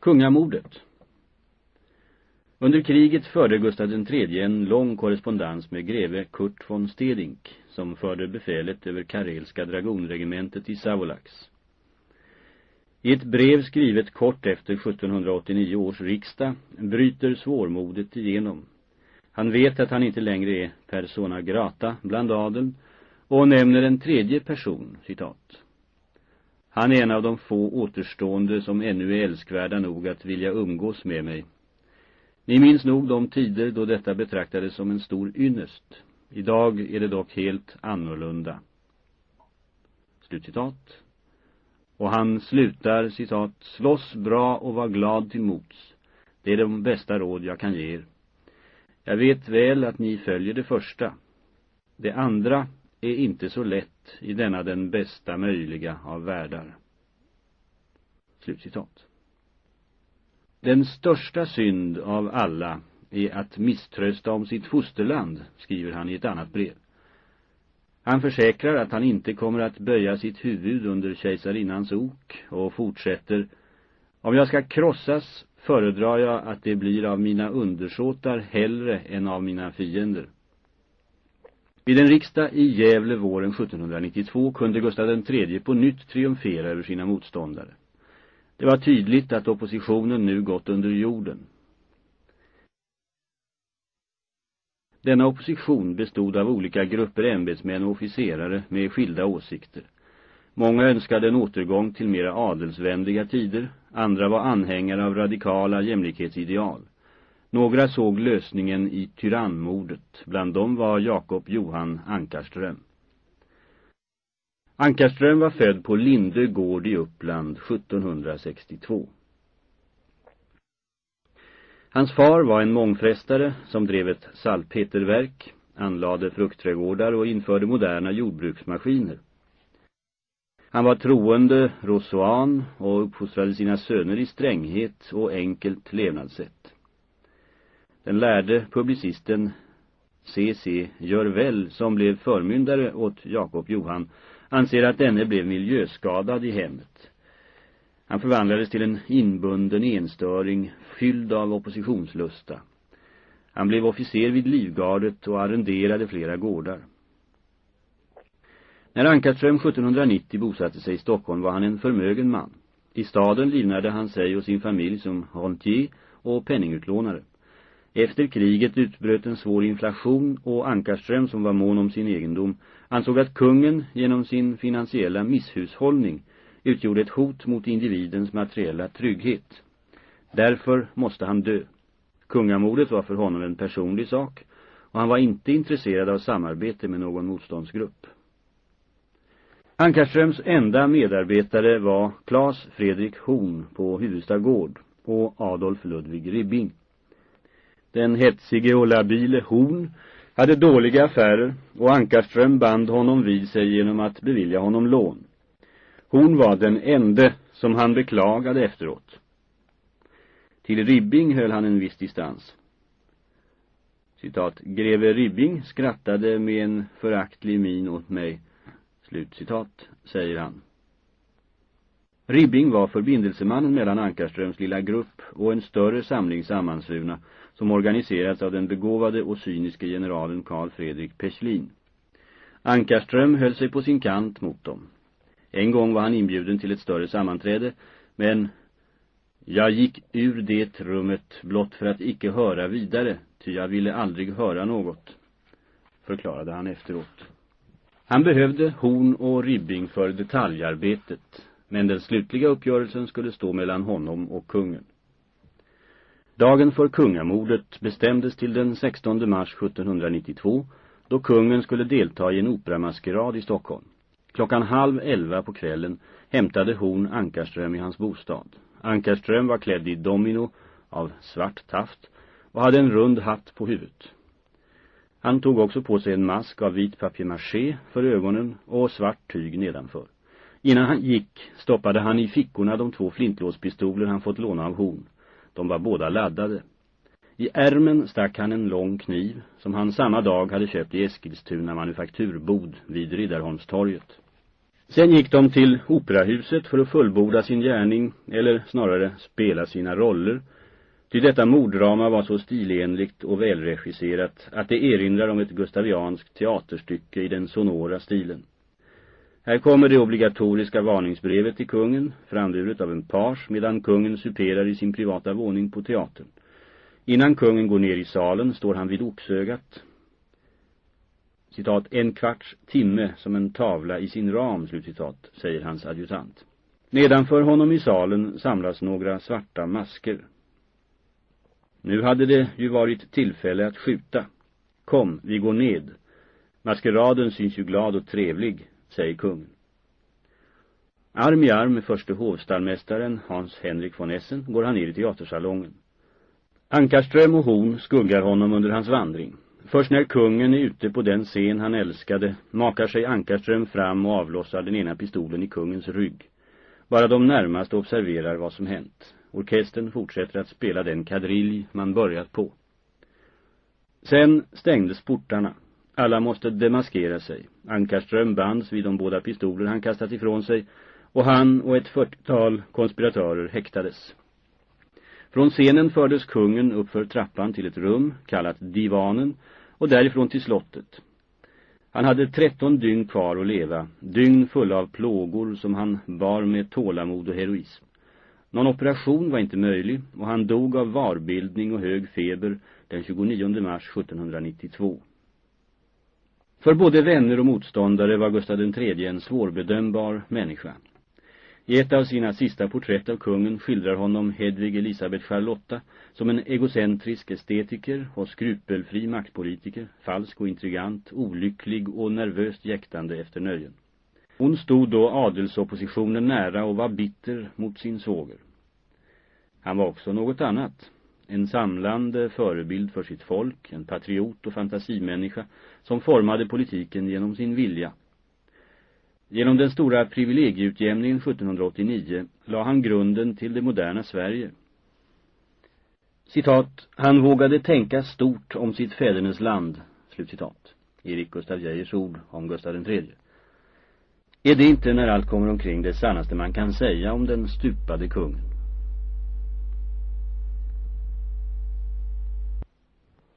Kungamordet Under kriget förde Gustav III en lång korrespondens med greve Kurt von Stedink som förde befälet över karelska dragonregementet i Savolax. I ett brev skrivet kort efter 1789 års riksdag bryter svårmodet igenom. Han vet att han inte längre är persona grata bland adeln och nämner en tredje person, citat. Han är en av de få återstående som ännu är älskvärda nog att vilja umgås med mig. Ni minns nog de tider då detta betraktades som en stor ynnest. Idag är det dock helt annorlunda. Slutcitat. Och han slutar, citat, slåss bra och var glad till mots. Det är de bästa råd jag kan ge er. Jag vet väl att ni följer det första. Det andra är inte så lätt i denna den bästa möjliga av världar. Slutcitat. Den största synd av alla är att misströsta om sitt fosterland, skriver han i ett annat brev. Han försäkrar att han inte kommer att böja sitt huvud under kejsarinnans ok och fortsätter Om jag ska krossas föredrar jag att det blir av mina undersåtar hellre än av mina fiender. Vid en riksdag i Gävle våren 1792 kunde Gustav III på nytt triumfera över sina motståndare. Det var tydligt att oppositionen nu gått under jorden. Denna opposition bestod av olika grupper ämbetsmän och officerare med skilda åsikter. Många önskade en återgång till mera adelsvänliga tider, andra var anhängare av radikala jämlikhetsideal. Några såg lösningen i tyrannmordet, bland dem var Jakob Johan Ankarström. Ankarström var född på Lindö gård i Uppland 1762. Hans far var en mångfrestare som drev ett salpeterverk, anlade fruktträdgårdar och införde moderna jordbruksmaskiner. Han var troende rosoan och uppfostrade sina söner i stränghet och enkelt levnadssätt. Den lärde publicisten C.C. Görvell, som blev förmyndare åt Jakob Johan anser att denne blev miljöskadad i hemmet. Han förvandlades till en inbunden enstöring fylld av oppositionslusta. Han blev officer vid Livgardet och arrenderade flera gårdar. När Ankarström 1790 bosatte sig i Stockholm var han en förmögen man. I staden livnade han sig och sin familj som rentier och penningutlånare. Efter kriget utbröt en svår inflation och Ankarström som var mån om sin egendom ansåg att kungen genom sin finansiella misshushållning utgjorde ett hot mot individens materiella trygghet. Därför måste han dö. Kungamordet var för honom en personlig sak och han var inte intresserad av samarbete med någon motståndsgrupp. Ankarströms enda medarbetare var Claes Fredrik Horn på Huvudsta gård och Adolf Ludvig Ribbing. Den hetsige och labile Horn hade dåliga affärer och Ankarström band honom vid sig genom att bevilja honom lån. Horn var den ende som han beklagade efteråt. Till Ribbing höll han en viss distans. Citat, greve Ribbing skrattade med en föraktlig min åt mig. Slutcitat, säger han. Ribbing var förbindelsemannen mellan Ankarströms lilla grupp och en större samling sammansvurna som organiserats av den begåvade och cyniske generalen Karl Fredrik Pechlin. Ankarström höll sig på sin kant mot dem. En gång var han inbjuden till ett större sammanträde, men jag gick ur det rummet blott för att icke höra vidare, ty jag ville aldrig höra något, förklarade han efteråt. Han behövde Horn och Ribbing för detaljarbetet, men den slutliga uppgörelsen skulle stå mellan honom och kungen. Dagen för kungamordet bestämdes till den 16 mars 1792 då kungen skulle delta i en operamaskerad i Stockholm. Klockan halv elva på kvällen hämtade hon Ankarström i hans bostad. Ankarström var klädd i domino av svart taft och hade en rund hatt på huvudet. Han tog också på sig en mask av vit papier-maché för ögonen och svart tyg nedanför. Innan han gick stoppade han i fickorna de två flintlåspistoler han fått låna av hon. De var båda laddade. I ärmen stack han en lång kniv som han samma dag hade köpt i Eskilstuna manufakturbod vid Riddarholmstorget. Sen gick de till operahuset för att fullborda sin gärning, eller snarare spela sina roller. Ty detta morddrama var så stilenligt och välregisserat att det erinrar om ett gustavianskt teaterstycke i den sonora stilen. Här kommer det obligatoriska varningsbrevet till kungen, framburet av en page, medan kungen superar i sin privata våning på teatern. Innan kungen går ner i salen står han vid oxögat. Citat, en kvarts timme som en tavla i sin ram, slutcitat, säger hans adjutant. Nedanför honom i salen samlas några svarta masker. Nu hade det ju varit tillfälle att skjuta. Kom, vi går ned. Maskeraden syns ju glad och trevlig, säger kungen. Arm i arm med förste hovstallmästaren Hans Henrik von Essen går han ner i teatersalongen. Ankarström och Horn skuggar honom under hans vandring. Först när kungen är ute på den scen han älskade makar sig Ankarström fram och avlossar den ena pistolen i kungens rygg. Bara de närmaste observerar vad som hänt. Orkestern fortsätter att spela den kadrilj man börjat på. Sen stängdes portarna. Alla måste demaskera sig. Ankarström bands vid de båda pistoler han kastat ifrån sig och han och ett fyrtiotal konspiratörer häktades. Från scenen fördes kungen uppför trappan till ett rum kallat divanen och därifrån till slottet. Han hade tretton dygn kvar att leva, dygn fulla av plågor som han bar med tålamod och heroism. Någon operation var inte möjlig och han dog av varbildning och hög feber den 29 mars 1792. För både vänner och motståndare var Gustav III en svårbedömbar människa. I ett av sina sista porträtt av kungen skildrar honom Hedvig Elisabeth Charlotta som en egocentrisk estetiker och skrupelfri maktpolitiker, falsk och intrigant, olycklig och nervöst jäktande efter nöjen. Hon stod då adelsoppositionen nära och var bitter mot sin svåger. Han var också något annat. En samlande förebild för sitt folk, en patriot och fantasimänniska som formade politiken genom sin vilja. Genom den stora privilegieutjämningen 1789 la han grunden till det moderna Sverige. Citat, han vågade tänka stort om sitt fädernes land, slutcitat. Erik Gustav Geijers ord om Gustav III. Är det inte när allt kommer omkring det sannaste man kan säga om den stupade kungen?